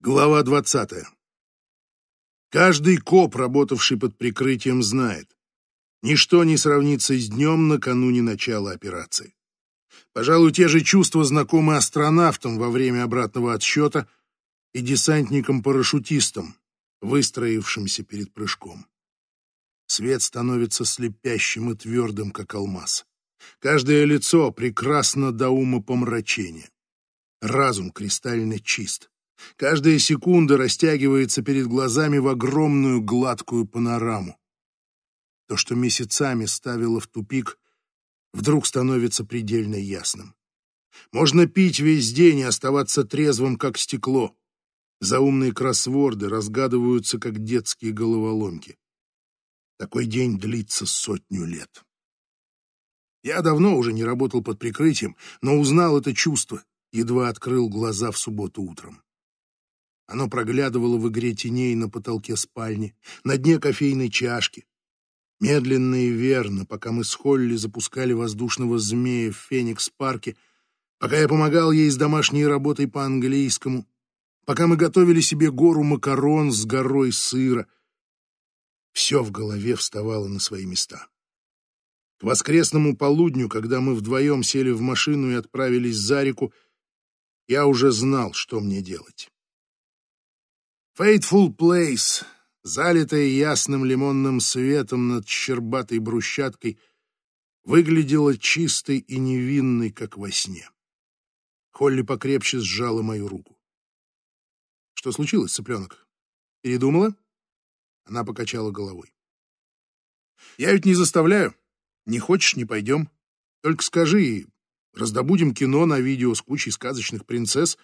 Глава 20. Каждый коп, работавший под прикрытием, знает, ничто не сравнится с днем накануне начала операции. Пожалуй, те же чувства знакомы астронавтам во время обратного отсчета и десантникам-парашютистам, выстроившимся перед прыжком. Свет становится слепящим и твердым, как алмаз. Каждое лицо прекрасно до ума помрачения. Разум кристально чист. Каждая секунда растягивается перед глазами в огромную гладкую панораму. То, что месяцами ставило в тупик, вдруг становится предельно ясным. Можно пить весь день и оставаться трезвым, как стекло. Заумные кроссворды разгадываются, как детские головоломки. Такой день длится сотню лет. Я давно уже не работал под прикрытием, но узнал это чувство, едва открыл глаза в субботу утром. Оно проглядывало в игре теней на потолке спальни, на дне кофейной чашки. Медленно и верно, пока мы с Холли запускали воздушного змея в Феникс-парке, пока я помогал ей с домашней работой по английскому, пока мы готовили себе гору макарон с горой сыра. Все в голове вставало на свои места. К воскресному полудню, когда мы вдвоем сели в машину и отправились за реку, я уже знал, что мне делать. Fateful Place, залитая ясным лимонным светом над щербатой брусчаткой, выглядела чистой и невинной, как во сне. Холли покрепче сжала мою руку. «Что случилось, цыпленок? Передумала?» Она покачала головой. «Я ведь не заставляю. Не хочешь — не пойдем. Только скажи, раздобудем кино на видео с кучей сказочных принцесс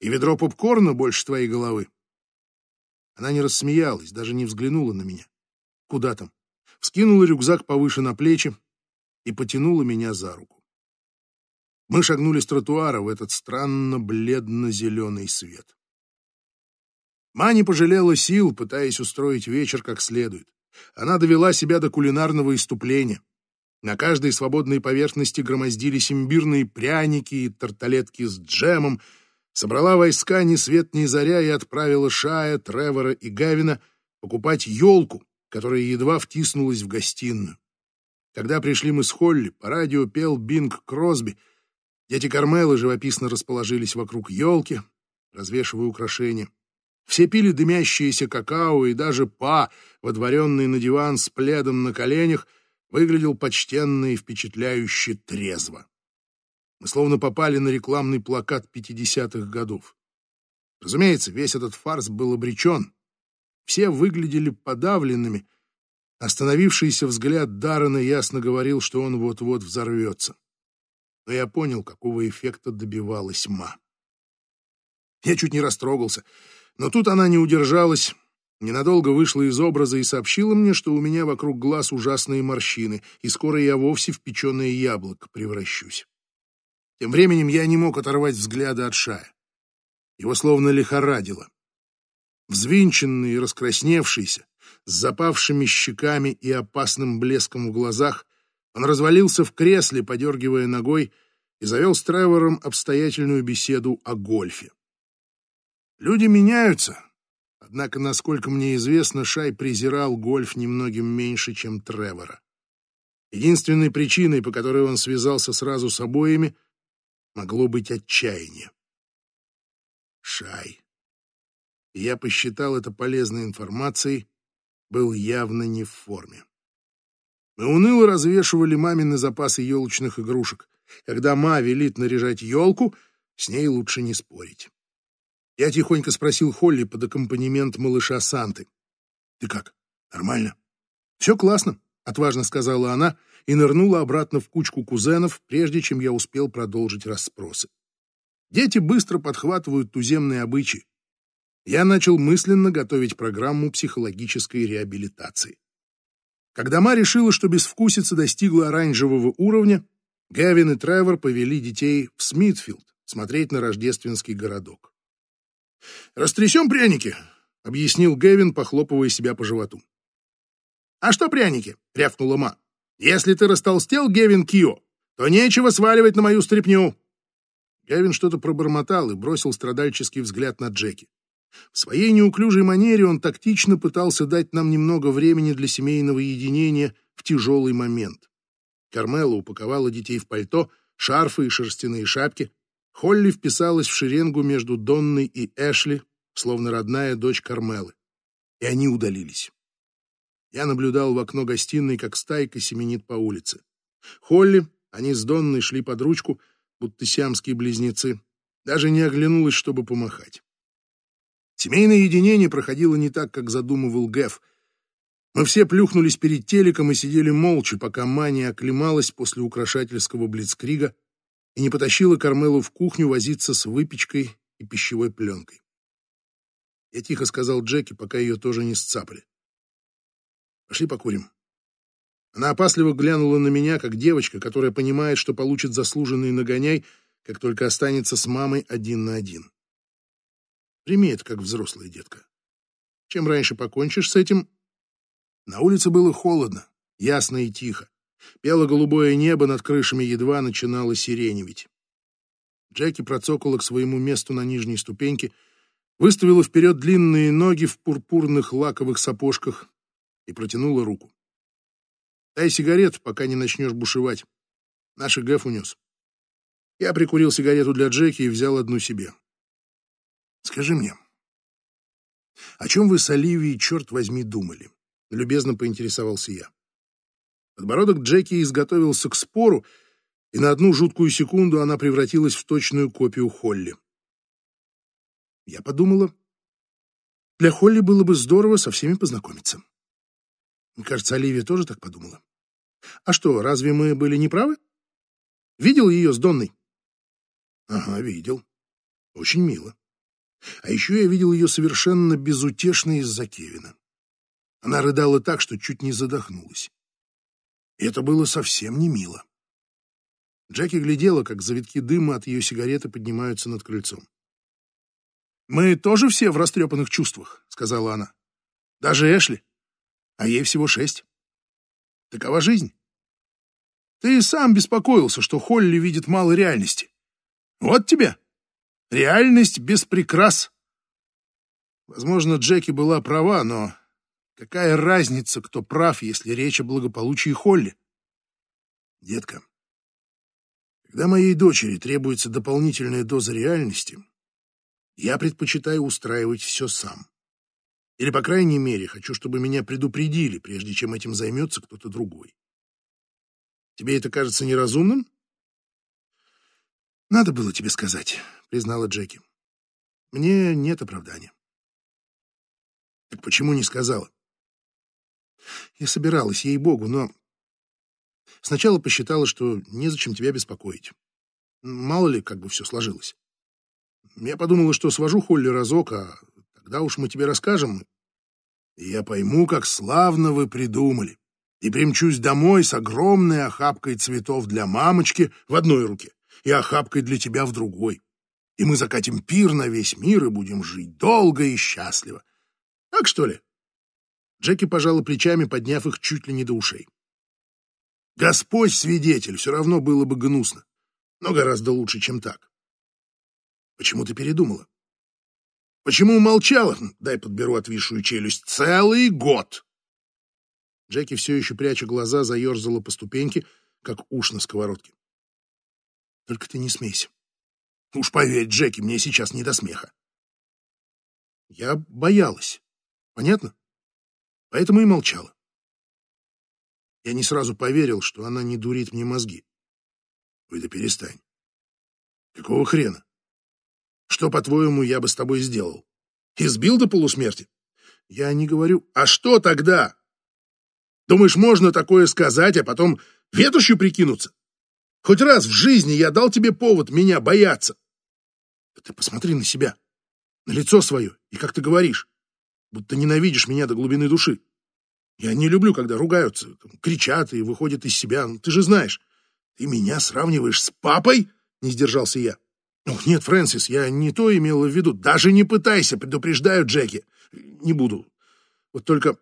и ведро попкорна больше твоей головы. Она не рассмеялась, даже не взглянула на меня. Куда там? Вскинула рюкзак повыше на плечи и потянула меня за руку. Мы шагнули с тротуара в этот странно бледно-зеленый свет. Ма не пожалела сил, пытаясь устроить вечер как следует. Она довела себя до кулинарного иступления. На каждой свободной поверхности громоздились имбирные пряники и тарталетки с джемом, собрала войска ни свет ни заря и отправила Шая, Тревора и Гавина покупать елку, которая едва втиснулась в гостиную. Когда пришли мы с Холли, по радио пел Бинг Кросби. Дети Кармелы живописно расположились вокруг елки, развешивая украшения. Все пили дымящиеся какао, и даже Па, водворенный на диван с пледом на коленях, выглядел почтенно и впечатляюще трезво. Мы словно попали на рекламный плакат 50-х годов. Разумеется, весь этот фарс был обречен. Все выглядели подавленными. Остановившийся взгляд Даррена ясно говорил, что он вот-вот взорвется. Но я понял, какого эффекта добивалась Ма. Я чуть не растрогался, но тут она не удержалась, ненадолго вышла из образа и сообщила мне, что у меня вокруг глаз ужасные морщины, и скоро я вовсе в печеное яблоко превращусь. Тем временем я не мог оторвать взгляда от Шая. Его словно лихорадило. Взвинченный и раскрасневшийся, с запавшими щеками и опасным блеском в глазах, он развалился в кресле, подергивая ногой, и завел с Тревором обстоятельную беседу о гольфе. Люди меняются, однако, насколько мне известно, Шай презирал гольф немногим меньше, чем Тревора. Единственной причиной, по которой он связался сразу с обоими, могло быть отчаяние. Шай. Я посчитал это полезной информацией, был явно не в форме. Мы уныло развешивали мамины запасы елочных игрушек. Когда ма велит наряжать елку, с ней лучше не спорить. Я тихонько спросил Холли под аккомпанемент малыша Санты. «Ты как? Нормально?» «Все классно», — отважно сказала она и нырнула обратно в кучку кузенов, прежде чем я успел продолжить расспросы. Дети быстро подхватывают туземные обычаи. Я начал мысленно готовить программу психологической реабилитации. Когда Ма решила, что безвкусица достигла оранжевого уровня, Гавин и Тревор повели детей в Смитфилд смотреть на рождественский городок. «Растрясем пряники», — объяснил Гэвин, похлопывая себя по животу. «А что пряники?» — рявкнула Ма. Если ты растолстел, Гевин Кио, то нечего сваливать на мою стряпню. Гевин что-то пробормотал и бросил страдальческий взгляд на Джеки. В своей неуклюжей манере он тактично пытался дать нам немного времени для семейного единения в тяжелый момент. Кармела упаковала детей в пальто, шарфы и шерстяные шапки. Холли вписалась в шеренгу между Донной и Эшли, словно родная дочь Кармелы. И они удалились. Я наблюдал в окно гостиной, как стайка семенит по улице. Холли, они с Донной шли под ручку, будто сиамские близнецы, даже не оглянулась, чтобы помахать. Семейное единение проходило не так, как задумывал Гэв. Мы все плюхнулись перед телеком и сидели молча, пока Мания оклемалась после украшательского блицкрига и не потащила Кармелу в кухню возиться с выпечкой и пищевой пленкой. Я тихо сказал Джеки, пока ее тоже не сцапали. «Пошли покурим». Она опасливо глянула на меня, как девочка, которая понимает, что получит заслуженный нагоняй, как только останется с мамой один на один. Прими это как взрослая детка. Чем раньше покончишь с этим... На улице было холодно, ясно и тихо. Пело голубое небо над крышами едва начинало сиреневить. Джеки процокала к своему месту на нижней ступеньке, выставила вперед длинные ноги в пурпурных лаковых сапожках и протянула руку. «Дай сигарет, пока не начнешь бушевать. Наш Гэф унес». Я прикурил сигарету для Джеки и взял одну себе. Скажи мне, о чем вы с Оливией, черт возьми, думали? Любезно поинтересовался я. Подбородок Джеки изготовился к спору, и на одну жуткую секунду она превратилась в точную копию Холли. Я подумала, для Холли было бы здорово со всеми познакомиться. Мне кажется, Оливия тоже так подумала. А что, разве мы были неправы? Видел ее с Донной? Ага, видел. Очень мило. А еще я видел ее совершенно безутешной из-за Кевина. Она рыдала так, что чуть не задохнулась. И это было совсем не мило. Джеки глядела, как завитки дыма от ее сигареты поднимаются над крыльцом. «Мы тоже все в растрепанных чувствах», — сказала она. «Даже Эшли. А ей всего шесть. Такова жизнь. Ты сам беспокоился, что Холли видит мало реальности. Вот тебе. Реальность без прикрас. Возможно, Джеки была права, но какая разница, кто прав, если речь о благополучии Холли? Детка, когда моей дочери требуется дополнительная доза реальности, я предпочитаю устраивать все сам. Или, по крайней мере, хочу, чтобы меня предупредили, прежде чем этим займется кто-то другой. Тебе это кажется неразумным? Надо было тебе сказать признала Джеки. Мне нет оправдания. Так почему не сказала? Я собиралась, ей-богу, но сначала посчитала, что незачем тебя беспокоить. Мало ли, как бы все сложилось. Я подумала, что свожу Холли разок, а тогда уж мы тебе расскажем. Я пойму, как славно вы придумали. И примчусь домой с огромной охапкой цветов для мамочки в одной руке и охапкой для тебя в другой и мы закатим пир на весь мир и будем жить долго и счастливо. Так что ли? Джеки пожала плечами, подняв их чуть ли не до ушей. Господь свидетель, все равно было бы гнусно, но гораздо лучше, чем так. Почему ты передумала? Почему молчала? Дай подберу отвисшую челюсть. Целый год! Джеки, все еще пряча глаза, заерзала по ступеньке, как уж на сковородке. Только ты не смейся. Уж поверь, Джеки, мне сейчас не до смеха. Я боялась. Понятно? Поэтому и молчала. Я не сразу поверил, что она не дурит мне мозги. Ой, да перестань. Какого хрена? Что, по-твоему, я бы с тобой сделал? Избил до полусмерти? Я не говорю. А что тогда? Думаешь, можно такое сказать, а потом ветошью прикинуться? Хоть раз в жизни я дал тебе повод меня бояться. Ты посмотри на себя, на лицо свое, и как ты говоришь, будто ненавидишь меня до глубины души. Я не люблю, когда ругаются, кричат и выходят из себя. Ну, ты же знаешь, ты меня сравниваешь с папой? Не сдержался я. Ох, нет, Фрэнсис, я не то имела в виду. Даже не пытайся, предупреждаю, Джеки. Не буду. Вот только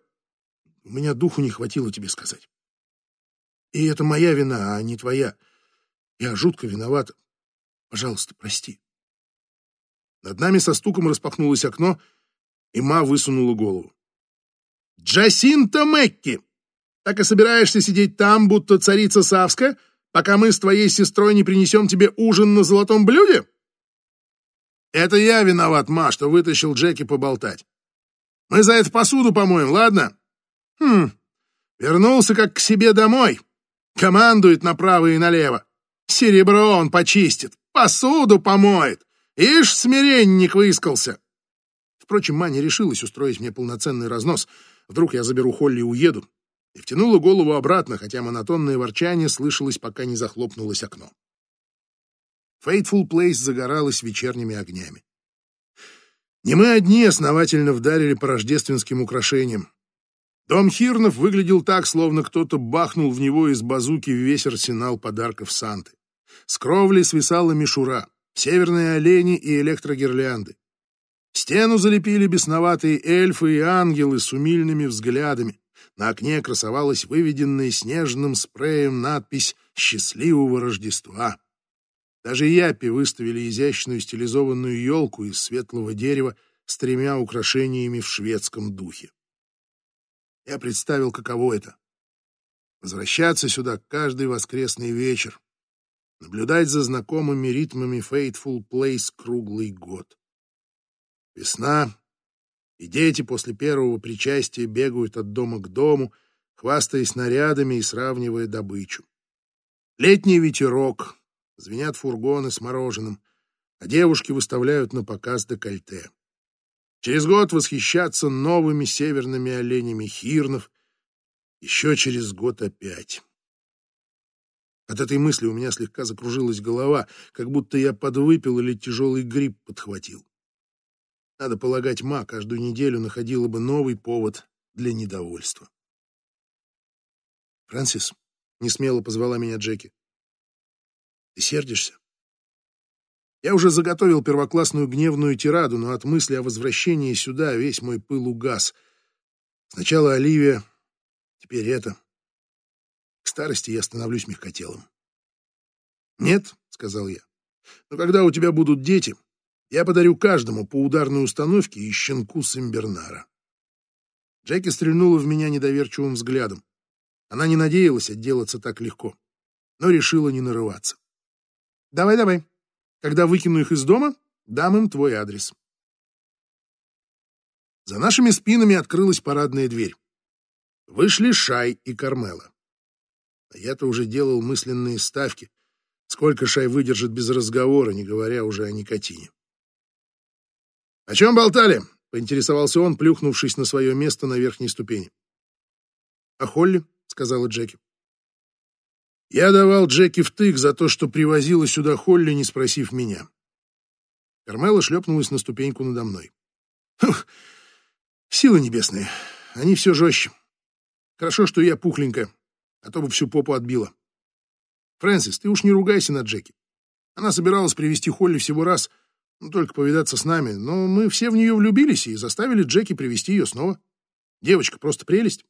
у меня духу не хватило тебе сказать. И это моя вина, а не твоя. Я жутко виноват. Пожалуйста, прости. Над нами со стуком распахнулось окно, и Ма высунула голову. «Джасинта Мэкки! Так и собираешься сидеть там, будто царица Савска, пока мы с твоей сестрой не принесем тебе ужин на золотом блюде?» «Это я виноват, Ма, что вытащил Джеки поболтать. Мы за это посуду помоем, ладно?» «Хм, вернулся как к себе домой. Командует направо и налево. Серебро он почистит, посуду помоет. Ишь, смиренник выискался!» Впрочем, Маня решилась устроить мне полноценный разнос. Вдруг я заберу Холли и уеду. И втянула голову обратно, хотя монотонное ворчание слышалось, пока не захлопнулось окно. Фейтфул Плейс загоралась вечерними огнями. Не мы одни основательно вдарили по рождественским украшениям. Дом Хирнов выглядел так, словно кто-то бахнул в него из базуки весь арсенал подарков Санты. С кровли свисала мишура, северные олени и электрогирлянды. Стену залепили бесноватые эльфы и ангелы с умильными взглядами. На окне красовалась выведенная снежным спреем надпись «Счастливого Рождества». Даже Япи выставили изящную стилизованную елку из светлого дерева с тремя украшениями в шведском духе. Я представил, каково это — возвращаться сюда каждый воскресный вечер, наблюдать за знакомыми ритмами Fateful Place круглый год. Весна, и дети после первого причастия бегают от дома к дому, хвастаясь нарядами и сравнивая добычу. Летний ветерок, звенят фургоны с мороженым, а девушки выставляют на показ декольте. Через год восхищаться новыми северными оленями хирнов, еще через год опять. От этой мысли у меня слегка закружилась голова, как будто я подвыпил или тяжелый грипп подхватил. Надо полагать, Ма каждую неделю находила бы новый повод для недовольства. «Фрэнсис», — несмело позвала меня Джеки, — «ты сердишься?» Я уже заготовил первоклассную гневную тираду, но от мысли о возвращении сюда весь мой пыл угас. Сначала Оливия, теперь это. К старости я становлюсь мягкотелым. «Нет», — сказал я, — «но когда у тебя будут дети, я подарю каждому по ударной установке и щенку Симбернара. Джеки стрельнула в меня недоверчивым взглядом. Она не надеялась отделаться так легко, но решила не нарываться. «Давай, давай. Когда выкину их из дома, дам им твой адрес». За нашими спинами открылась парадная дверь. Вышли Шай и Кармела. А я-то уже делал мысленные ставки, сколько Шай выдержит без разговора, не говоря уже о никотине. «О чем болтали?» — поинтересовался он, плюхнувшись на свое место на верхней ступени. «О Холли», — сказала Джеки. «Я давал Джеки втык за то, что привозила сюда Холли, не спросив меня». Кармела шлепнулась на ступеньку надо мной. «Фух, силы небесные, они все жестче. Хорошо, что я пухленькая, а то бы всю попу отбила. Фрэнсис, ты уж не ругайся на Джеки. Она собиралась привести Холли всего раз — ну, только повидаться с нами, но мы все в нее влюбились и заставили Джеки привести ее снова. Девочка просто прелесть.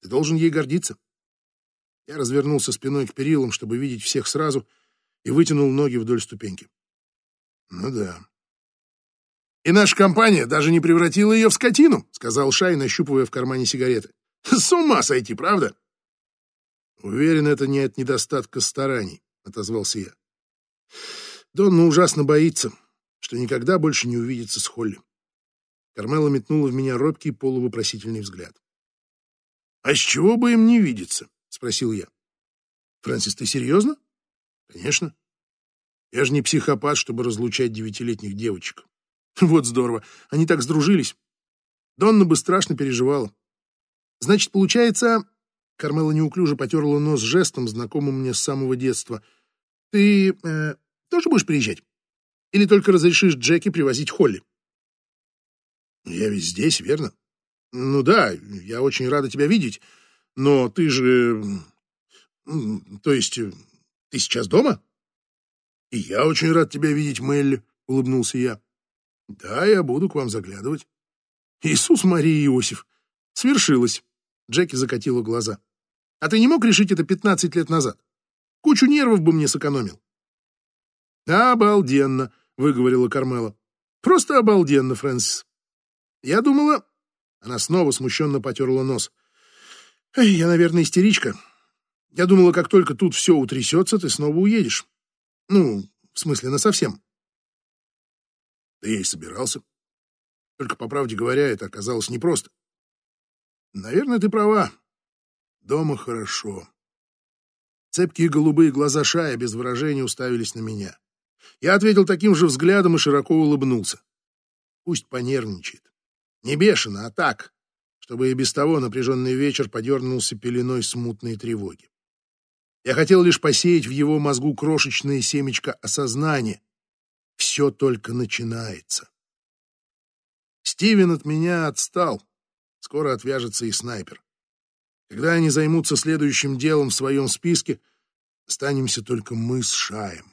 Ты должен ей гордиться. Я развернулся спиной к перилам, чтобы видеть всех сразу, и вытянул ноги вдоль ступеньки. Ну да. И наша компания даже не превратила ее в скотину, сказал Шай, нащупывая в кармане сигареты. С ума сойти, правда? Уверен, это не от недостатка стараний, отозвался я. Донна ужасно боится что никогда больше не увидится с Холли. Кармела метнула в меня робкий полувопросительный взгляд. «А с чего бы им не видеться?» — спросил я. «Фрэнсис, ты серьезно?» «Конечно. Я же не психопат, чтобы разлучать девятилетних девочек. Вот здорово, они так сдружились. Донна бы страшно переживала. Значит, получается...» Кармела неуклюже потерла нос жестом, знакомым мне с самого детства. «Ты э, тоже будешь приезжать?» Или только разрешишь Джеки привозить Холли? Я ведь здесь, верно? Ну да, я очень рада тебя видеть, но ты же... То есть, ты сейчас дома? И я очень рад тебя видеть, Мелли, улыбнулся я. Да, я буду к вам заглядывать. Иисус, Мария и Иосиф. Свершилось. Джеки закатила глаза. А ты не мог решить это пятнадцать лет назад? Кучу нервов бы мне сэкономил. Обалденно. — выговорила Кармела. «Просто обалденно, Фрэнсис. Я думала... Она снова смущенно потерла нос. Я, наверное, истеричка. Я думала, как только тут все утрясется, ты снова уедешь. Ну, в смысле, насовсем. Да я и собирался. Только, по правде говоря, это оказалось непросто. Наверное, ты права. Дома хорошо. Цепкие голубые глаза Шая без выражения уставились на меня. Я ответил таким же взглядом и широко улыбнулся. Пусть понервничает. Не бешено, а так, чтобы и без того напряженный вечер подернулся пеленой смутной тревоги. Я хотел лишь посеять в его мозгу крошечное семечко осознания. Все только начинается. Стивен от меня отстал. Скоро отвяжется и снайпер. Когда они займутся следующим делом в своем списке, останемся только мы с Шаем.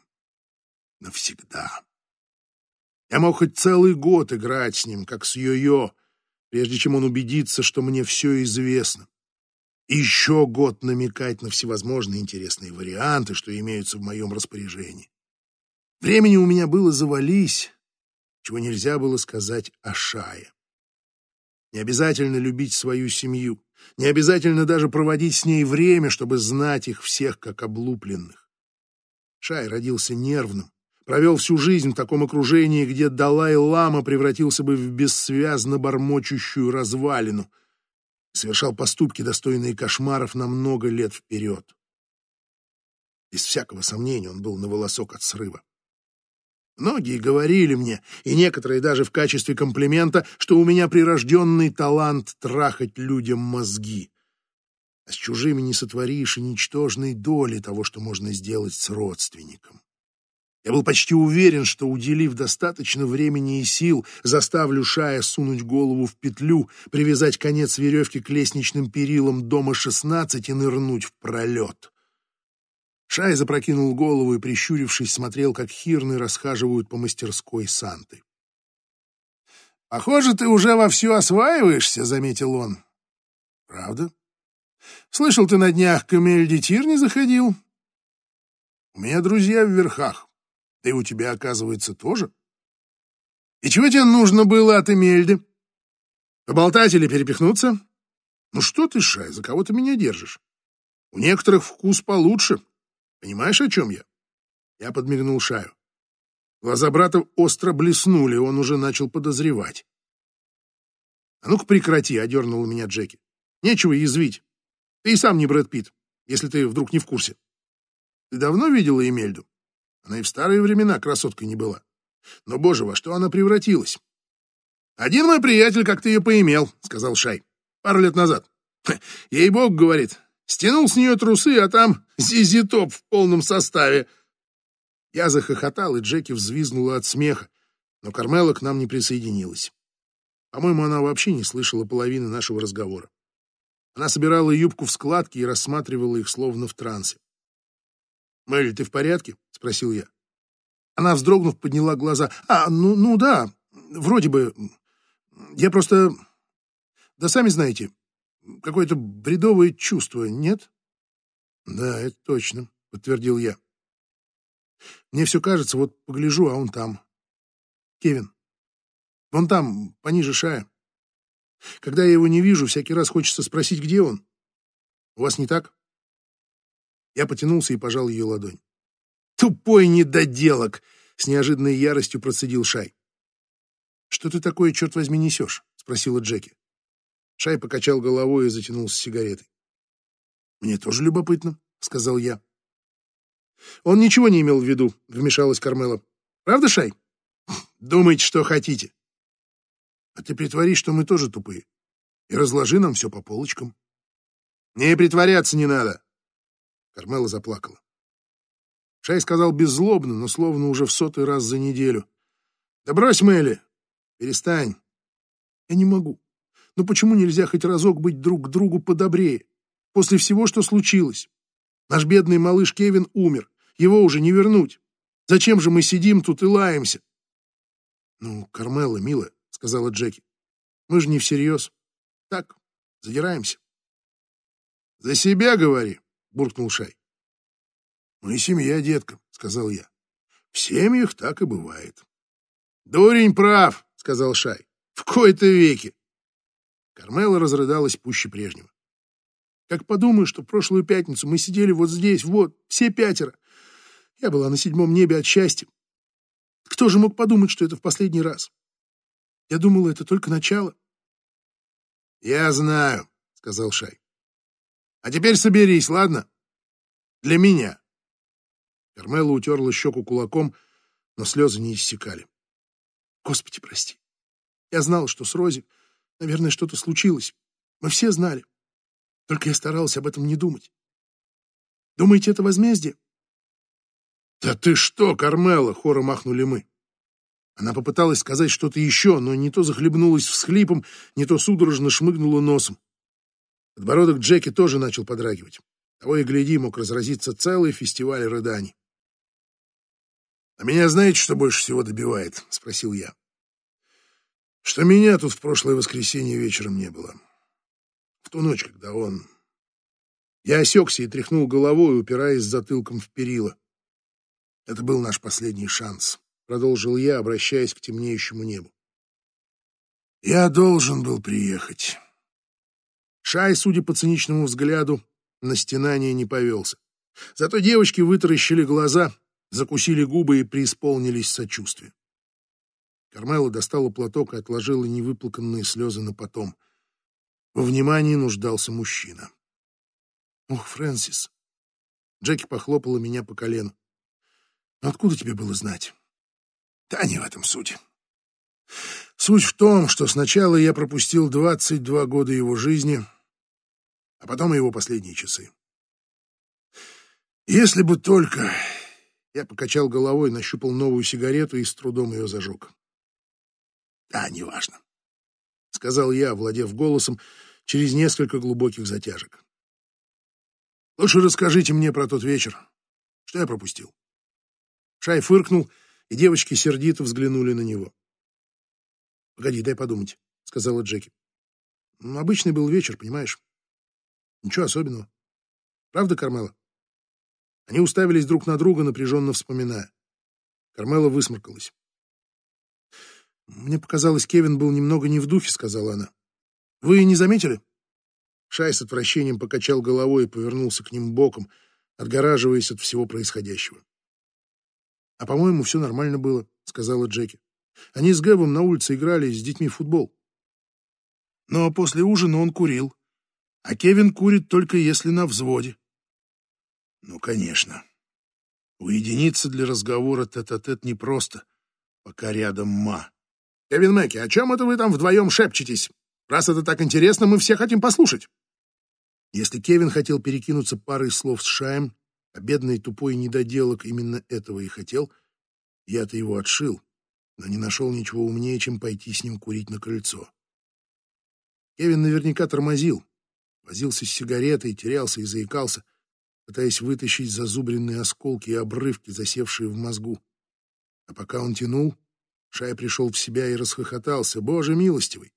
Навсегда. Я мог хоть целый год играть с ним, как с Йо-Йо, прежде чем он убедится, что мне все известно. Еще год намекать на всевозможные интересные варианты, что имеются в моем распоряжении. Времени у меня было завались, чего нельзя было сказать о Шае. Не обязательно любить свою семью, не обязательно даже проводить с ней время, чтобы знать их всех как облупленных. Шай родился нервным, провел всю жизнь в таком окружении, где Далай-лама превратился бы в бессвязно бормочущую развалину, совершал поступки, достойные кошмаров на много лет вперед. Без всякого сомнения он был на волосок от срыва. Многие говорили мне, и некоторые даже в качестве комплимента, что у меня прирожденный талант трахать людям мозги. А с чужими не сотворишь и ничтожной доли того, что можно сделать с родственником. Я был почти уверен, что, уделив достаточно времени и сил, заставлю Шая сунуть голову в петлю, привязать конец веревки к лестничным перилам дома 16 и нырнуть в пролет. Шай запрокинул голову и, прищурившись, смотрел, как хирны расхаживают по мастерской Санты. «Похоже, ты уже вовсю осваиваешься», — заметил он. «Правда? Слышал, ты на днях к Эмельдитир не заходил?» «У меня друзья в верхах. И у тебя, оказывается, тоже. И чего тебе нужно было от Эмельды? Поболтать или перепихнуться? Ну что ты, Шай, за кого ты меня держишь? У некоторых вкус получше, Понимаешь, о чем я?» Я подмигнул Шаю. Глаза брата остро блеснули, он уже начал подозревать. «А ну-ка прекрати», — одернула меня Джеки. «Нечего язвить. Ты и сам не Брэд Питт, если ты вдруг не в курсе. Ты давно видела Эмельду? Она и в старые времена красоткой не была. Но, боже, во что она превратилась?» «Один мой приятель как-то ее поимел», — сказал Шай. «Пару лет назад. Ей-бог, — говорит, Стянул с нее трусы, а там зизи-топ в полном составе. Я захохотал, и Джеки взвизгнула от смеха, но Кармела к нам не присоединилась. По-моему, она вообще не слышала половины нашего разговора. Она собирала юбку в складки и рассматривала их словно в трансе. «Мэлли, ты в порядке?» — спросил я. Она, вздрогнув, подняла глаза. «А, ну, ну да, вроде бы. Я просто... Да сами знаете, какое-то бредовое чувство, нет? Да, это точно, подтвердил я. Мне все кажется, вот погляжу, а он там. Кевин. Вон там, пониже Шая. Когда я его не вижу, всякий раз хочется спросить, где он. У вас не так? Я потянулся и пожал ее ладонь. Тупой недоделок! С неожиданной яростью процедил Шай. Что ты такое, черт возьми, несешь? Спросила Джеки. Шай покачал головой и затянулся сигаретой. «Мне тоже любопытно», — сказал я. «Он ничего не имел в виду», — вмешалась Кармела. «Правда, Шай? Думайте, что хотите». «А ты притвори, что мы тоже тупые, и разложи нам все по полочкам». «Не притворяться не надо», — Кармела заплакала. Шай сказал беззлобно, но словно уже в сотый раз за неделю. «Да брось, Мелли! Перестань!» «Я не могу. Но почему нельзя хоть разок быть друг к другу подобрее? После всего, что случилось. Наш бедный малыш Кевин умер. Его уже не вернуть. Зачем же мы сидим тут и лаемся? Ну, Кармела, милая, сказала Джеки. Мы же не всерьез. Так, задираемся. За себя говори, буркнул Шай. Мы семья, детка, сказал я. В семьях так и бывает. Дурень прав, сказал Шай. В кои-то веки. Кармела разрыдалась пуще прежнего. Как подумаю, что прошлую пятницу мы сидели вот здесь, вот, все пятеро. Я была на седьмом небе от счастья. Кто же мог подумать, что это в последний раз? Я думала, это только начало. «Я знаю», — сказал Шай. «А теперь соберись, ладно? Для меня». Кармела утерла щеку кулаком, но слезы не иссякали. «Господи, прости. Я знала, что с Рози, наверное, что-то случилось. Мы все знали. Только я старалась об этом не думать. Думаете, это возмездие?» «Да ты что, Кармела!» — хором махнули мы. Она попыталась сказать что-то еще, но не то захлебнулась всхлипом, не то судорожно шмыгнула носом. Подбородок Джеки тоже начал подрагивать. Того и гляди, мог разразиться целый фестиваль рыданий. «А меня знаете, что больше всего добивает?» — спросил я. «Что меня тут в прошлое воскресенье вечером не было. В ту ночь, когда он...» Я осекся и тряхнул головой, упираясь затылком в перила. Это был наш последний шанс продолжил я, обращаясь к темнеющему небу. Я должен был приехать. Шай, судя по циничному взгляду, на стенание не повелся. Зато девочки вытаращили глаза, закусили губы и преисполнились сочувствием. Кармела достала платок и отложила невыплаканные слезы на потом. Во внимании нуждался мужчина. «Ох, Фрэнсис!» Джеки похлопала меня по колену. «Откуда тебе было знать?» Да не в этом суть. Суть в том, что сначала я пропустил 22 года его жизни, а потом его последние часы. Если бы только... Я покачал головой, нащупал новую сигарету и с трудом ее зажег. Да, неважно, — сказал я, владев голосом, через несколько глубоких затяжек. Лучше расскажите мне про тот вечер. Что я пропустил? Шай фыркнул и девочки сердито взглянули на него. «Погоди, дай подумать», — сказала Джеки. «Ну, «Обычный был вечер, понимаешь? Ничего особенного. Правда, Кармела?» Они уставились друг на друга, напряженно вспоминая. Кармела высморкалась. «Мне показалось, Кевин был немного не в духе», — сказала она. «Вы не заметили?» Шай с отвращением покачал головой и повернулся к ним боком, отгораживаясь от всего происходящего. «А, по-моему, все нормально было», — сказала Джеки. «Они с Гэбом на улице играли с детьми в футбол. Но после ужина он курил. А Кевин курит только если на взводе». «Ну, конечно. Уединиться для разговора тет-а-тет -тет непросто, пока рядом ма». «Кевин Мэкки, о чем это вы там вдвоем шепчетесь? Раз это так интересно, мы все хотим послушать». Если Кевин хотел перекинуться парой слов с Шаем, а бедный тупой недоделок именно этого и хотел, я-то его отшил, но не нашел ничего умнее, чем пойти с ним курить на крыльцо. Кевин наверняка тормозил, возился с сигаретой, терялся и заикался, пытаясь вытащить зазубренные осколки и обрывки, засевшие в мозгу. А пока он тянул, Шай пришел в себя и расхохотался. «Боже милостивый!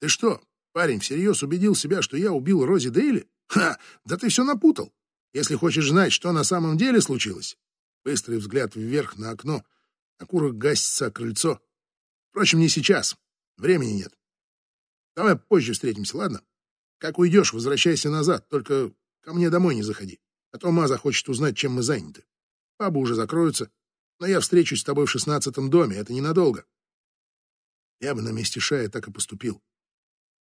Ты что, парень, всерьез убедил себя, что я убил Рози Дейли? Ха! Да ты все напутал! Если хочешь знать, что на самом деле случилось, быстрый взгляд вверх на окно, окурок гасится крыльцо. Впрочем, не сейчас. Времени нет. Давай позже встретимся, ладно? Как уйдешь, возвращайся назад, только ко мне домой не заходи. А то Ма захочет узнать, чем мы заняты. Пабы уже закроются, но я встречусь с тобой в шестнадцатом доме, это ненадолго. Я бы на месте Шая так и поступил.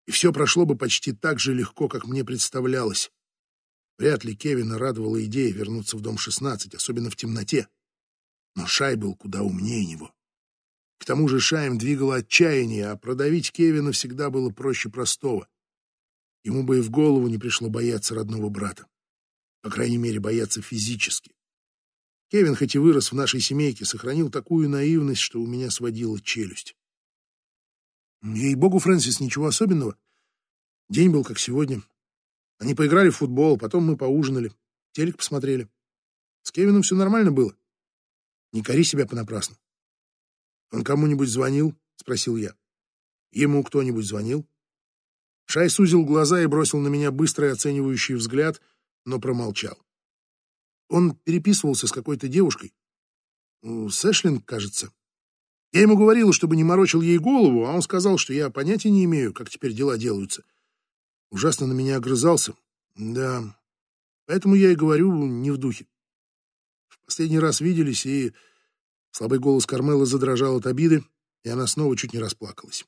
И все прошло бы почти так же легко, как мне представлялось. Вряд ли Кевина радовала идея вернуться в дом 16, особенно в темноте. Но Шай был куда умнее него. К тому же Шаем двигало отчаяние, а продавить Кевина всегда было проще простого. Ему бы и в голову не пришло бояться родного брата. По крайней мере, бояться физически. Кевин, хоть и вырос в нашей семейке, сохранил такую наивность, что у меня сводила челюсть. Ей-богу, Фрэнсис, ничего особенного. День был как сегодня. Они поиграли в футбол, потом мы поужинали, телек посмотрели. С Кевином все нормально было. Не кори себя понапрасну. Он кому-нибудь звонил? Спросил я. Ему кто-нибудь звонил? Шай сузил глаза и бросил на меня быстрый оценивающий взгляд, но промолчал. Он переписывался с какой-то девушкой. Сэшлин, кажется. Я ему говорила, чтобы не морочил ей голову, а он сказал, что я понятия не имею, как теперь дела делаются. Ужасно на меня огрызался. Да, поэтому я и говорю не в духе. Последний раз виделись, и слабый голос Кармела задрожал от обиды, и она снова чуть не расплакалась.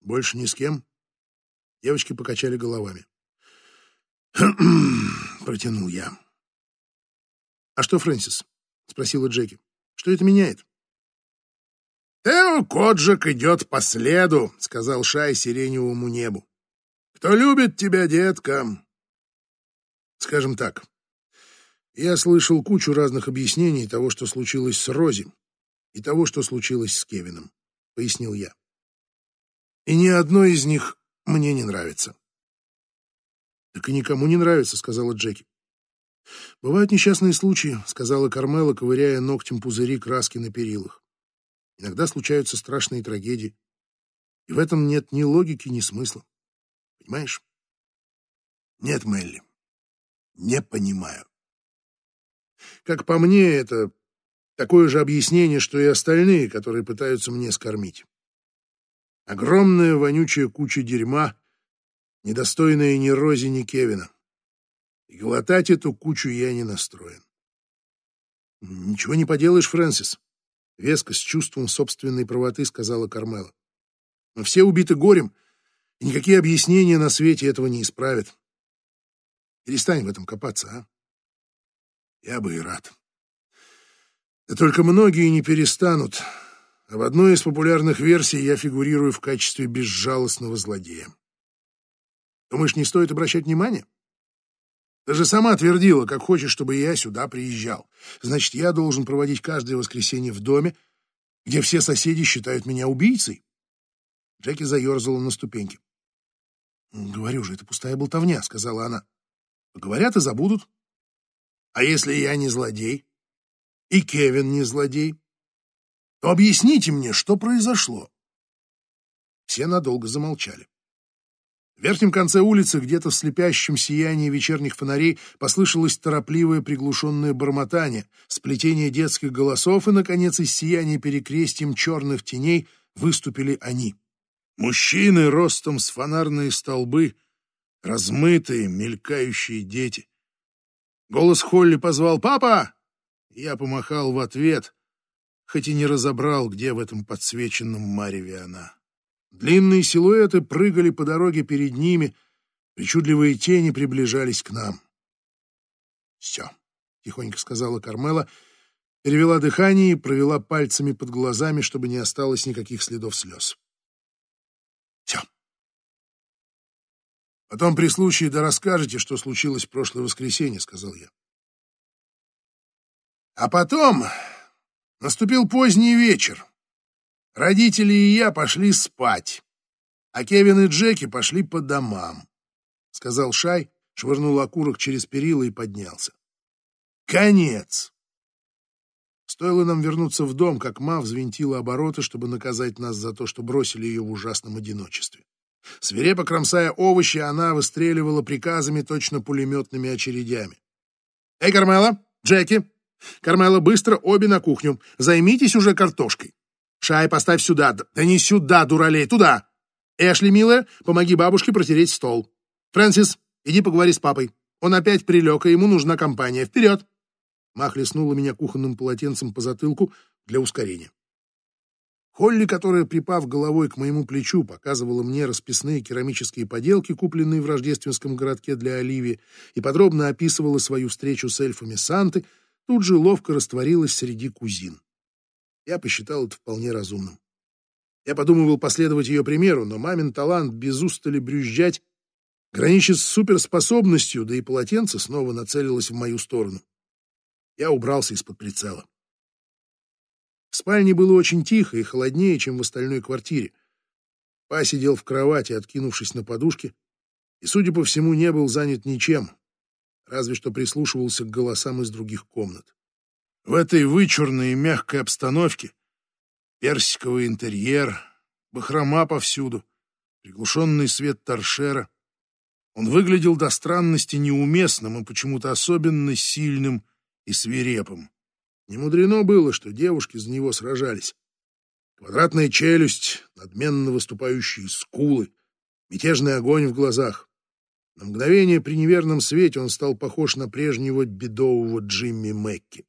Больше ни с кем. Девочки покачали головами. протянул я. «А что, Фрэнсис?» — спросила Джеки. «Что это меняет?» «Тео Коджик идет по следу», — сказал Шай сиреневому небу. «Кто любит тебя, детка?» Скажем так, я слышал кучу разных объяснений того, что случилось с Рози, и того, что случилось с Кевином, — пояснил я. И ни одно из них мне не нравится. «Так и никому не нравится», — сказала Джеки. «Бывают несчастные случаи», — сказала Кармела, ковыряя ногтем пузыри краски на перилах. «Иногда случаются страшные трагедии. И в этом нет ни логики, ни смысла. Понимаешь?» «Нет, Мелли, не понимаю». Как по мне, это такое же объяснение, что и остальные, которые пытаются мне скормить. Огромная вонючая куча дерьма, недостойная ни Рози, ни Кевина. И глотать эту кучу я не настроен. «Ничего не поделаешь, Фрэнсис», — веско с чувством собственной правоты сказала Кармела. «Мы все убиты горем, и никакие объяснения на свете этого не исправят. Перестань в этом копаться, а? Я бы и рад. Да только многие не перестанут, а в одной из популярных версий я фигурирую в качестве безжалостного злодея. Думаешь, не стоит обращать внимания? Ты же сама твердила, как хочешь, чтобы я сюда приезжал. Значит, я должен проводить каждое воскресенье в доме, где все соседи считают меня убийцей. Джеки заерзала на ступеньке. «Говорю же, это пустая болтовня», — сказала она. «Говорят и забудут. А если я не злодей? И Кевин не злодей? то объясните мне, что произошло. Все надолго замолчали. В верхнем конце улицы, где-то в слепящем сиянии вечерних фонарей, послышалось торопливое приглушенное бормотание, сплетение детских голосов, и, наконец, из сияния перекрестием черных теней выступили они. Мужчины ростом с фонарные столбы, размытые, мелькающие дети. Голос Холли позвал «Папа!» Я помахал в ответ, хоть и не разобрал, где в этом подсвеченном мареве она. Длинные силуэты прыгали по дороге перед ними, причудливые тени приближались к нам. «Все», — тихонько сказала Кармела, перевела дыхание и провела пальцами под глазами, чтобы не осталось никаких следов слез. «Все». «Потом при случае да расскажете, что случилось в прошлое воскресенье», — сказал я. А потом Наступил поздний вечер. Родители и я пошли спать, а Кевин и Джеки пошли по домам, — сказал Шай, швырнул окурок через перила и поднялся. Конец. Стоило нам вернуться в дом, как Ма взвинтила обороты, чтобы наказать нас за то, что бросили ее в ужасном одиночестве. Свирепо кромсая овощи, она выстреливала приказами точно пулеметными очередями. «Эй, Кармела! Джеки! Кармела, быстро обе на кухню. Займитесь уже картошкой. Шай, поставь сюда. Да не сюда, дуралей, туда. Эшли, милая, помоги бабушке протереть стол. Фрэнсис, иди поговори с папой. Он опять прилег, и ему нужна компания. Вперед!» Мах леснула меня кухонным полотенцем по затылку для ускорения. Холли, которая, припав головой к моему плечу, показывала мне расписные керамические поделки, купленные в рождественском городке для Оливии, и подробно описывала свою встречу с эльфами Санты — тут же ловко растворилась среди кузин. Я посчитал это вполне разумным. Я подумывал последовать ее примеру, но мамин талант без устали брюзжать граничит с суперспособностью, да и полотенце снова нацелилось в мою сторону. Я убрался из-под прицела. В спальне было очень тихо и холоднее, чем в остальной квартире. Па сидел в кровати, откинувшись на подушке, и, судя по всему, не был занят ничем, разве что прислушивался к голосам из других комнат. В этой вычурной и мягкой обстановке персиковый интерьер, бахрома повсюду, приглушенный свет торшера. Он выглядел до странности неуместным и почему-то особенно сильным и свирепым. Не мудрено было, что девушки за него сражались. Квадратная челюсть, надменно выступающие скулы, мятежный огонь в глазах. На мгновение при неверном свете он стал похож на прежнего бедового Джимми Мэкки.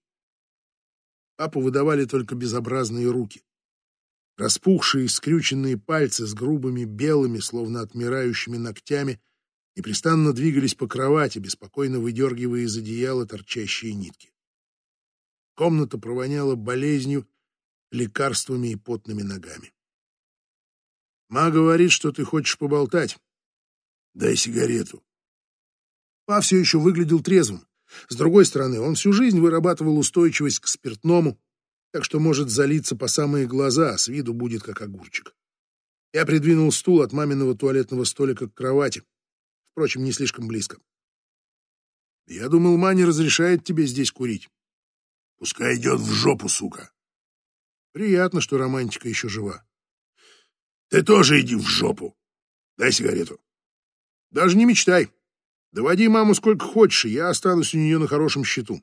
Папу выдавали только безобразные руки. Распухшие, скрюченные пальцы с грубыми белыми, словно отмирающими ногтями, непрестанно двигались по кровати, беспокойно выдергивая из одеяла торчащие нитки. Комната провоняла болезнью, лекарствами и потными ногами. «Ма говорит, что ты хочешь поболтать. Дай сигарету». Па все еще выглядел трезвым. С другой стороны, он всю жизнь вырабатывал устойчивость к спиртному, так что может залиться по самые глаза, а с виду будет как огурчик. Я придвинул стул от маминого туалетного столика к кровати, впрочем, не слишком близко. Я думал, ма не разрешает тебе здесь курить. Пускай идет в жопу, сука. Приятно, что романтика еще жива. Ты тоже иди в жопу. Дай сигарету. Даже не мечтай. Доводи маму сколько хочешь, и я останусь у нее на хорошем счету.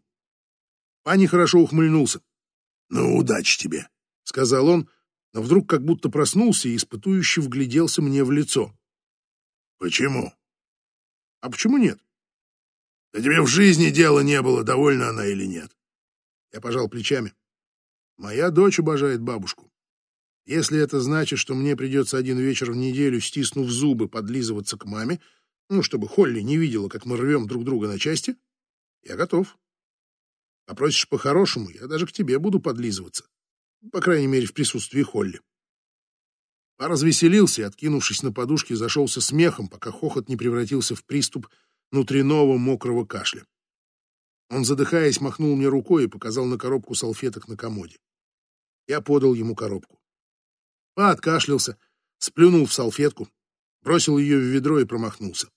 Пани хорошо ухмыльнулся. «Ну, удачи тебе», — сказал он, но вдруг как будто проснулся и испытующе вгляделся мне в лицо. «Почему?» «А почему нет?» «Да тебе в жизни дела не было, довольна она или нет?» Я пожал плечами. «Моя дочь обожает бабушку. Если это значит, что мне придется один вечер в неделю, стиснув зубы, подлизываться к маме, ну, чтобы Холли не видела, как мы рвем друг друга на части, я готов». А просишь по-хорошему, я даже к тебе буду подлизываться. По крайней мере, в присутствии Холли. А развеселился и, откинувшись на подушке, зашелся смехом, пока хохот не превратился в приступ внутреннего мокрого кашля. Он, задыхаясь, махнул мне рукой и показал на коробку салфеток на комоде. Я подал ему коробку. А откашлялся, сплюнул в салфетку, бросил ее в ведро и промахнулся.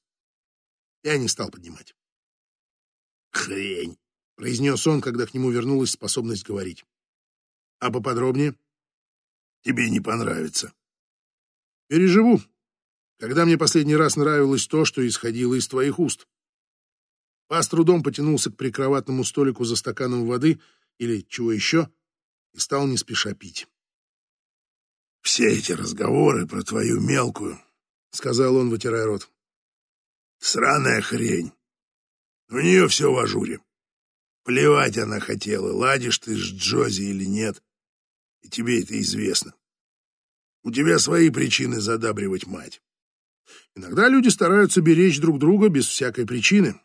Я не стал поднимать. «Хрень!» — произнес он, когда к нему вернулась способность говорить. «А поподробнее?» «Тебе не понравится». «Переживу. Когда мне последний раз нравилось то, что исходило из твоих уст?» Пас трудом потянулся к прикроватному столику за стаканом воды или чего еще и стал не спеша пить. «Все эти разговоры про твою мелкую», — сказал он, вытирая рот. «Сраная хрень. У нее все в ажуре. Плевать она хотела, ладишь ты с Джози или нет, и тебе это известно. У тебя свои причины задабривать мать. Иногда люди стараются беречь друг друга без всякой причины.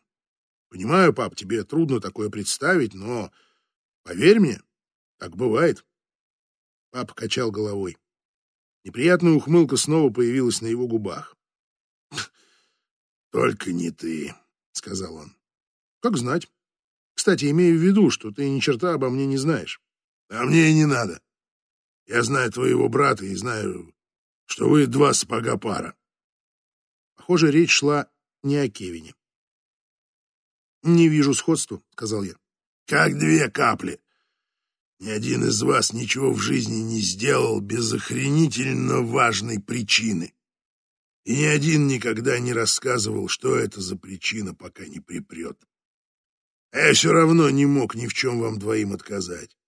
Понимаю, пап, тебе трудно такое представить, но поверь мне, так бывает. Папа качал головой. Неприятная ухмылка снова появилась на его губах. «Только не ты», — сказал он. «Как знать. Кстати, имею в виду, что ты ни черта обо мне не знаешь. А мне и не надо. Я знаю твоего брата и знаю, что вы два сапога пара. Похоже, речь шла не о Кевине. «Не вижу сходства», — сказал я. «Как две капли. Ни один из вас ничего в жизни не сделал без охренительно важной причины. И ни один никогда не рассказывал, что это за причина, пока не припрет. А я все равно не мог ни в чем вам двоим отказать.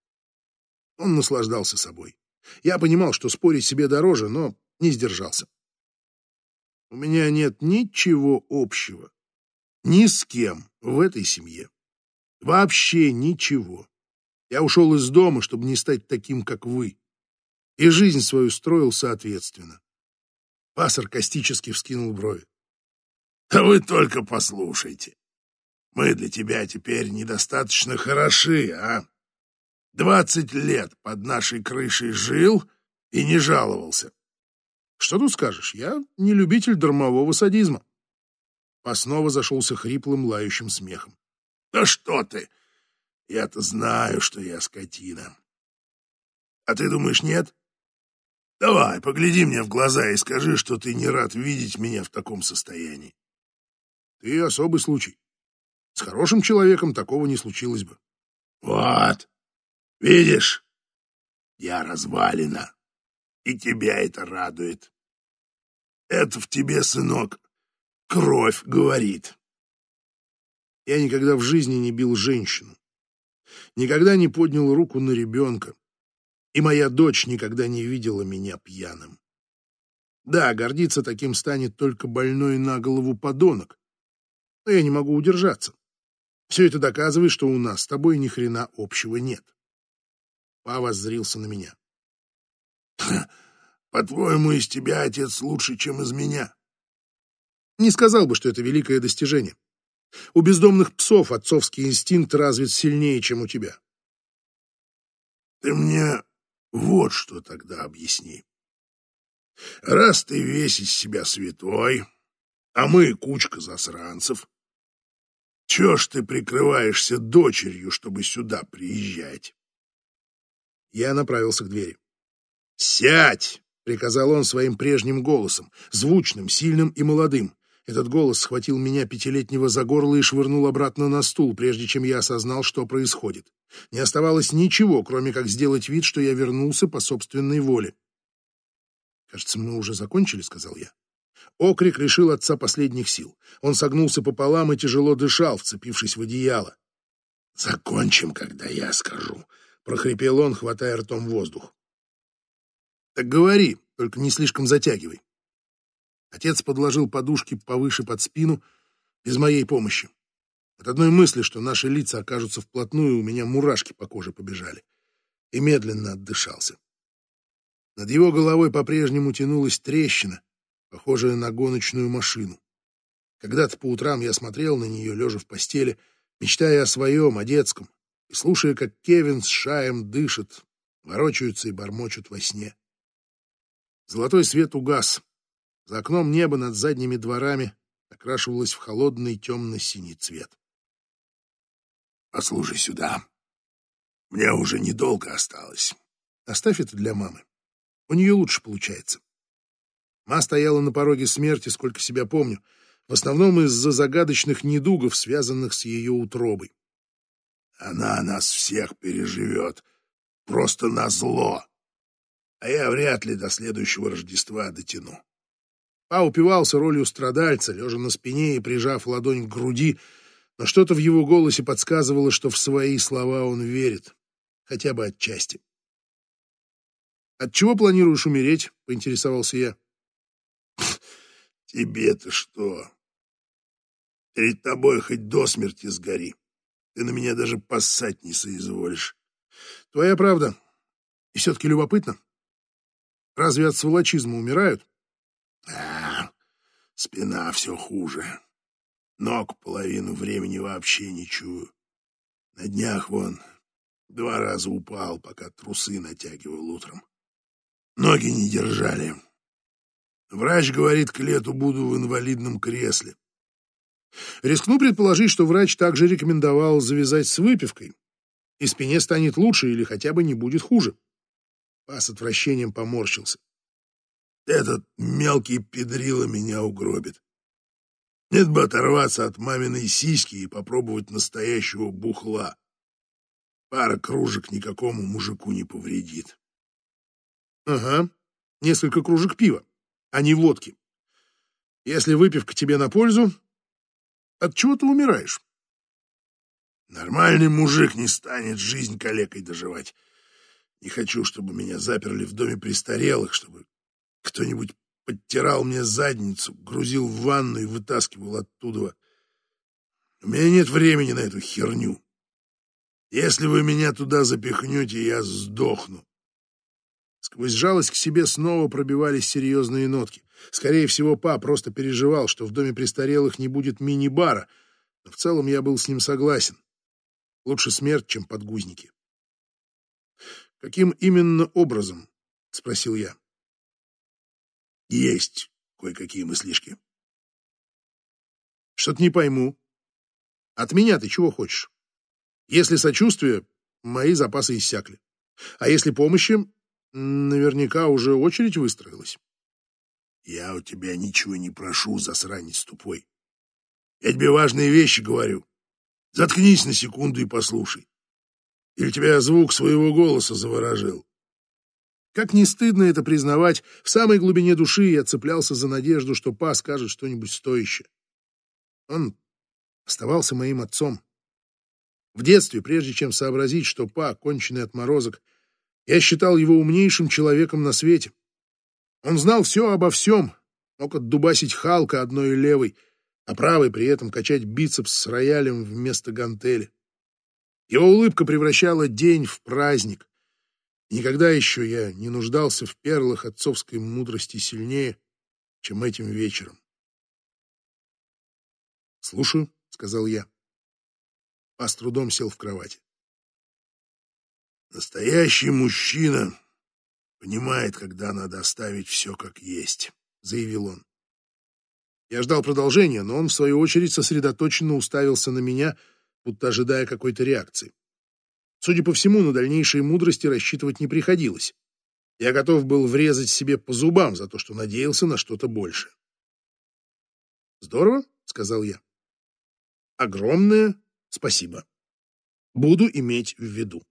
Он наслаждался собой. Я понимал, что спорить себе дороже, но не сдержался. У меня нет ничего общего ни с кем в этой семье. Вообще ничего. Я ушел из дома, чтобы не стать таким, как вы. И жизнь свою строил соответственно. Па саркастически вскинул брови. А вы только послушайте. Мы для тебя теперь недостаточно хороши, а? Двадцать лет под нашей крышей жил и не жаловался. Что тут скажешь? Я не любитель дармового садизма. А снова зашелся хриплым, лающим смехом. Да что ты! Я-то знаю, что я скотина. А ты думаешь, нет? Давай, погляди мне в глаза и скажи, что ты не рад видеть меня в таком состоянии. Ты особый случай. С хорошим человеком такого не случилось бы. Вот, видишь, я развалина, и тебя это радует. Это в тебе, сынок, кровь говорит. Я никогда в жизни не бил женщину. Никогда не поднял руку на ребенка. И моя дочь никогда не видела меня пьяным. Да, гордиться таким станет только больной на голову подонок. Но я не могу удержаться. Все это доказывает, что у нас с тобой ни хрена общего нет. Па воззрился на меня. По-твоему, из тебя отец лучше, чем из меня? Не сказал бы, что это великое достижение. У бездомных псов отцовский инстинкт развит сильнее, чем у тебя. Ты мне вот что тогда объясни. Раз ты весь из себя святой, а мы кучка засранцев, чё ж ты прикрываешься дочерью, чтобы сюда приезжать? Я направился к двери. «Сядь!» — приказал он своим прежним голосом, звучным, сильным и молодым. Этот голос схватил меня пятилетнего за горло и швырнул обратно на стул, прежде чем я осознал, что происходит. Не оставалось ничего, кроме как сделать вид, что я вернулся по собственной воле. «Кажется, мы уже закончили», — сказал я. Окрик лишил отца последних сил. Он согнулся пополам и тяжело дышал, вцепившись в одеяло. «Закончим, когда я скажу», — прохрипел он, хватая ртом воздух. «Так говори, только не слишком затягивай». Отец подложил подушки повыше под спину, без моей помощи. От одной мысли, что наши лица окажутся вплотную, у меня мурашки по коже побежали. И медленно отдышался. Над его головой по-прежнему тянулась трещина, похожая на гоночную машину. Когда-то по утрам я смотрел на нее, лежа в постели, мечтая о своем, о детском, и слушая, как Кевин с Шаем дышат, ворочаются и бормочут во сне. Золотой свет угас. За окном небо над задними дворами окрашивалось в холодный темно-синий цвет. «Послушай сюда. Мне уже недолго осталось. Оставь это для мамы. У нее лучше получается. Ма стояла на пороге смерти, сколько себя помню, в основном из-за загадочных недугов, связанных с ее утробой. Она нас всех переживет, просто на зло. А я вряд ли до следующего Рождества дотяну. Па упивался ролью страдальца, лежа на спине и прижав ладонь к груди, но что-то в его голосе подсказывало, что в свои слова он верит, хотя бы отчасти. «От чего планируешь умереть?» — поинтересовался я. «Тебе-то что? Перед тобой хоть до смерти сгори. Ты на меня даже поссать не соизволишь». «Твоя правда. И все-таки любопытно. Разве от сволочизма умирают?» Спина все хуже. Ног половину времени вообще не чую. На днях вон два раза упал, пока трусы натягивал утром. Ноги не держали. Врач говорит, к лету буду в инвалидном кресле. Рискну предположить, что врач также рекомендовал завязать с выпивкой, и спине станет лучше или хотя бы не будет хуже. Па с отвращением поморщился. Этот мелкий педрила меня угробит. Нет бы оторваться от маминой сиськи и попробовать настоящего бухла. Пара кружек никакому мужику не повредит. Ага, несколько кружек пива, а не водки. Если выпивка тебе на пользу, от чего ты умираешь? Нормальный мужик не станет жизнь калекой доживать. Не хочу, чтобы меня заперли в доме престарелых, чтобы кто-нибудь подтирал мне задницу, грузил в ванну и вытаскивал оттуда. У меня нет времени на эту херню. Если вы меня туда запихнете, я сдохну. Сквозь жалость к себе снова пробивались серьезные нотки. Скорее всего, па просто переживал, что в доме престарелых не будет мини-бара, но в целом я был с ним согласен. Лучше смерть, чем подгузники. «Каким именно образом?» — спросил я. Есть кое-какие мыслишки. Что-то не пойму. От меня ты чего хочешь? Если сочувствие, мои запасы иссякли. А если помощи, наверняка уже очередь выстроилась. Я у тебя ничего не прошу, засранец тупой. Я тебе важные вещи говорю. Заткнись на секунду и послушай. Или тебя звук своего голоса заворожил? Как не стыдно это признавать, в самой глубине души я цеплялся за надежду, что Па скажет что-нибудь стоящее. Он оставался моим отцом. В детстве, прежде чем сообразить, что Па, конченый отморозок, Я считал его умнейшим человеком на свете. Он знал все обо всем, мог отдубасить Халка одной левой, а правой при этом качать бицепс с роялем вместо гантели. Его улыбка превращала день в праздник. Никогда еще я не нуждался в перлах отцовской мудрости сильнее, чем этим вечером. «Слушаю», — сказал я. А с трудом сел в кровати. «Настоящий мужчина понимает, когда надо оставить все как есть», — заявил он. Я ждал продолжения, но он, в свою очередь, сосредоточенно уставился на меня, будто ожидая какой-то реакции. Судя по всему, на дальнейшие мудрости рассчитывать не приходилось. Я готов был врезать себе по зубам за то, что надеялся на что-то большее. «Здорово», — сказал я. «Огромное спасибо. Буду иметь в виду».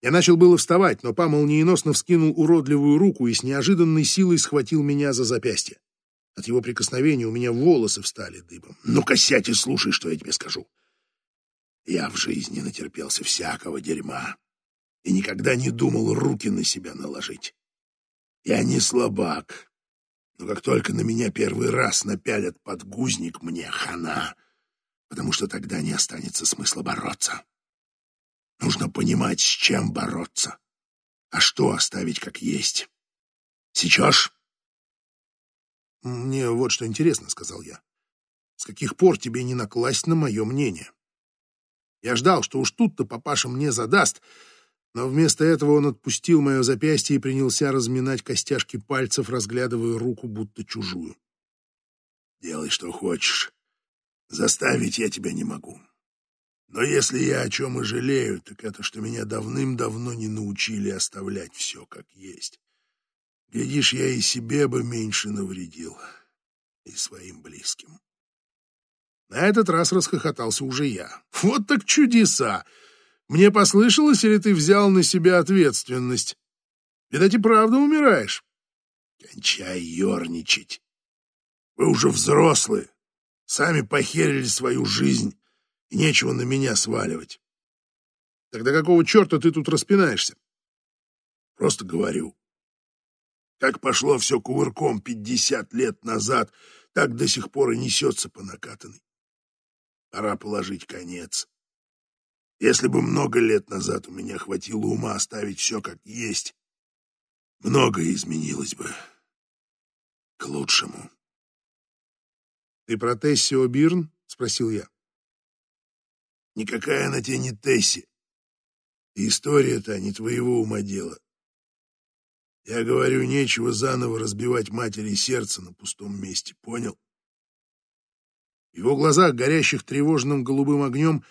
Я начал было вставать, но Па молниеносно вскинул уродливую руку и с неожиданной силой схватил меня за запястье. От его прикосновения у меня волосы встали дыбом. «Ну-ка сядь и слушай, что я тебе скажу. Я в жизни натерпелся всякого дерьма и никогда не думал руки на себя наложить. Я не слабак, но как только на меня первый раз напялят подгузник, мне хана, потому что тогда не останется смысла бороться. Нужно понимать, с чем бороться, а что оставить как есть. Сечешь? «Мне вот что интересно», — сказал я. «С каких пор тебе не накласть на мое мнение?» Я ждал, что уж тут-то папаша мне задаст, но вместо этого он отпустил мое запястье и принялся разминать костяшки пальцев, разглядывая руку будто чужую. «Делай, что хочешь. Заставить я тебя не могу. Но если я о чем и жалею, так это, что меня давным-давно не научили оставлять все как есть. Глядишь, я и себе бы меньше навредил, и своим близким. На этот раз расхохотался уже я. Вот так чудеса! Мне послышалось, или ты взял на себя ответственность? Видать, и правда умираешь. Кончай ерничать. Вы уже взрослые, сами похерили свою жизнь, и нечего на меня сваливать. Тогда какого черта ты тут распинаешься? Просто говорю. Как пошло все кувырком пятьдесят лет назад, так до сих пор и несется по накатанной. Пора положить конец. Если бы много лет назад у меня хватило ума оставить все как есть, многое изменилось бы к лучшему. — Ты про Тессио Бирн? — спросил я. — Никакая она тебе не Тесси. История-то не твоего ума дело. Я говорю, нечего заново разбивать матери сердце на пустом месте, понял? В его глазах, горящих тревожным голубым огнем,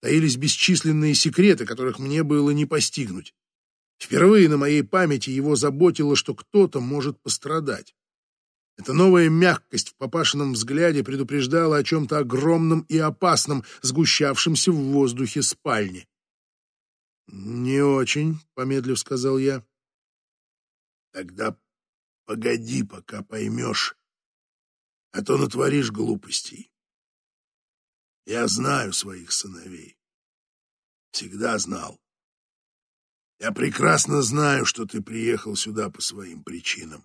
таились бесчисленные секреты, которых мне было не постигнуть. Впервые на моей памяти его заботило, что кто-то может пострадать. Эта новая мягкость в папашином взгляде предупреждала о чем-то огромном и опасном, сгущавшемся в воздухе спальни. «Не очень», — помедлив сказал я. «Тогда погоди, пока поймешь, а то натворишь глупостей. Я знаю своих сыновей. Всегда знал. Я прекрасно знаю, что ты приехал сюда по своим причинам.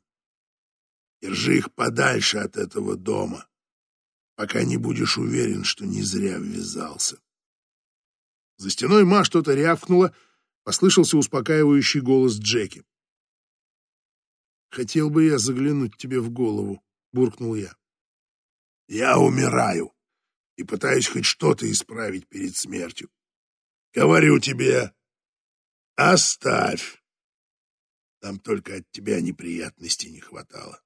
Держи их подальше от этого дома, пока не будешь уверен, что не зря ввязался. За стеной Ма что-то рявкнуло, послышался успокаивающий голос Джеки. «Хотел бы я заглянуть тебе в голову», — буркнул я. «Я умираю и пытаюсь хоть что-то исправить перед смертью. Говорю тебе, оставь. Там только от тебя неприятностей не хватало.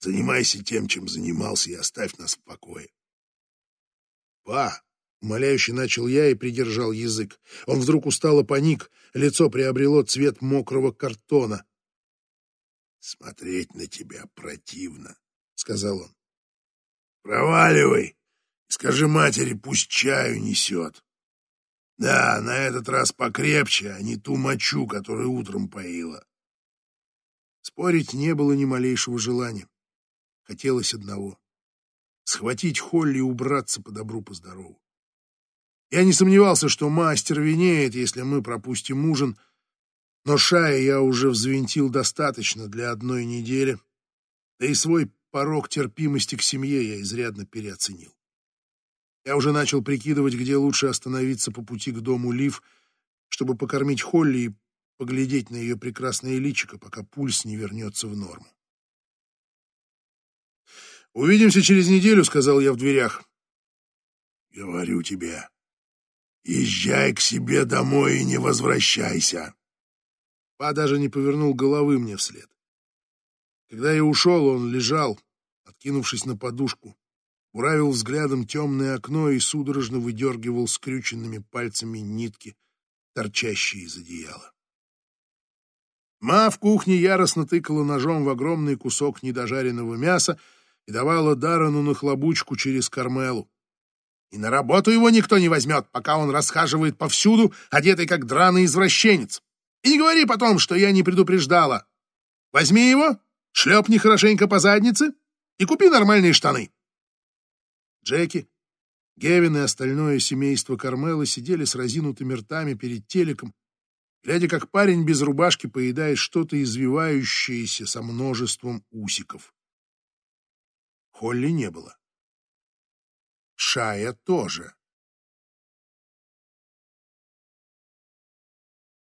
Занимайся тем, чем занимался, и оставь нас в покое. Па, умоляюще начал я и придержал язык. Он вдруг устало паник, лицо приобрело цвет мокрого картона. Смотреть на тебя противно, сказал он. Проваливай. Скажи матери, пусть чаю несет. Да, на этот раз покрепче, а не ту мочу, которую утром поила. Спорить не было ни малейшего желания. Хотелось одного — схватить Холли и убраться по добру, по здорову. Я не сомневался, что мастер винеет, если мы пропустим ужин, но Шая я уже взвинтил достаточно для одной недели, да и свой порог терпимости к семье я изрядно переоценил. Я уже начал прикидывать, где лучше остановиться по пути к дому Лив, чтобы покормить Холли и поглядеть на ее прекрасное личико, пока пульс не вернется в норму. «Увидимся через неделю», — сказал я в дверях. «Говорю тебе, езжай к себе домой и не возвращайся». Па даже не повернул головы мне вслед. Когда я ушел, он лежал, откинувшись на подушку, уравил взглядом темное окно и судорожно выдергивал скрюченными пальцами нитки, торчащие из одеяла. Ма в кухне яростно тыкала ножом в огромный кусок недожаренного мяса и давала Дарану нахлобучку через Кармелу. И на работу его никто не возьмет, пока он расхаживает повсюду, одетый как драный извращенец. И не говори потом, что я не предупреждала. Возьми его, шлепни хорошенько по заднице и купи нормальные штаны. Джеки, Гевин и остальное семейство Кармелы сидели с разинутыми ртами перед телеком, глядя, как парень без рубашки поедает что-то извивающееся со множеством усиков. Холли не было. Шая тоже.